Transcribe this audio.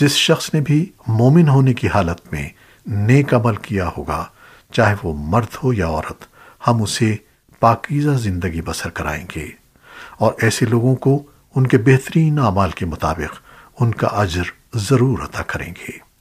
جس شخص نے بھی مومن ہونے کی حالت میں نیک عمل کیا ہوگا، چاہے وہ مرد ہو یا عورت، ہم اسے پاکیزہ زندگی بسر کرائیں گے۔ اور ایسے لوگوں کو ان کے بہترین اعمال کے مطابق ان کا اجر ضرور عطا کریں گے۔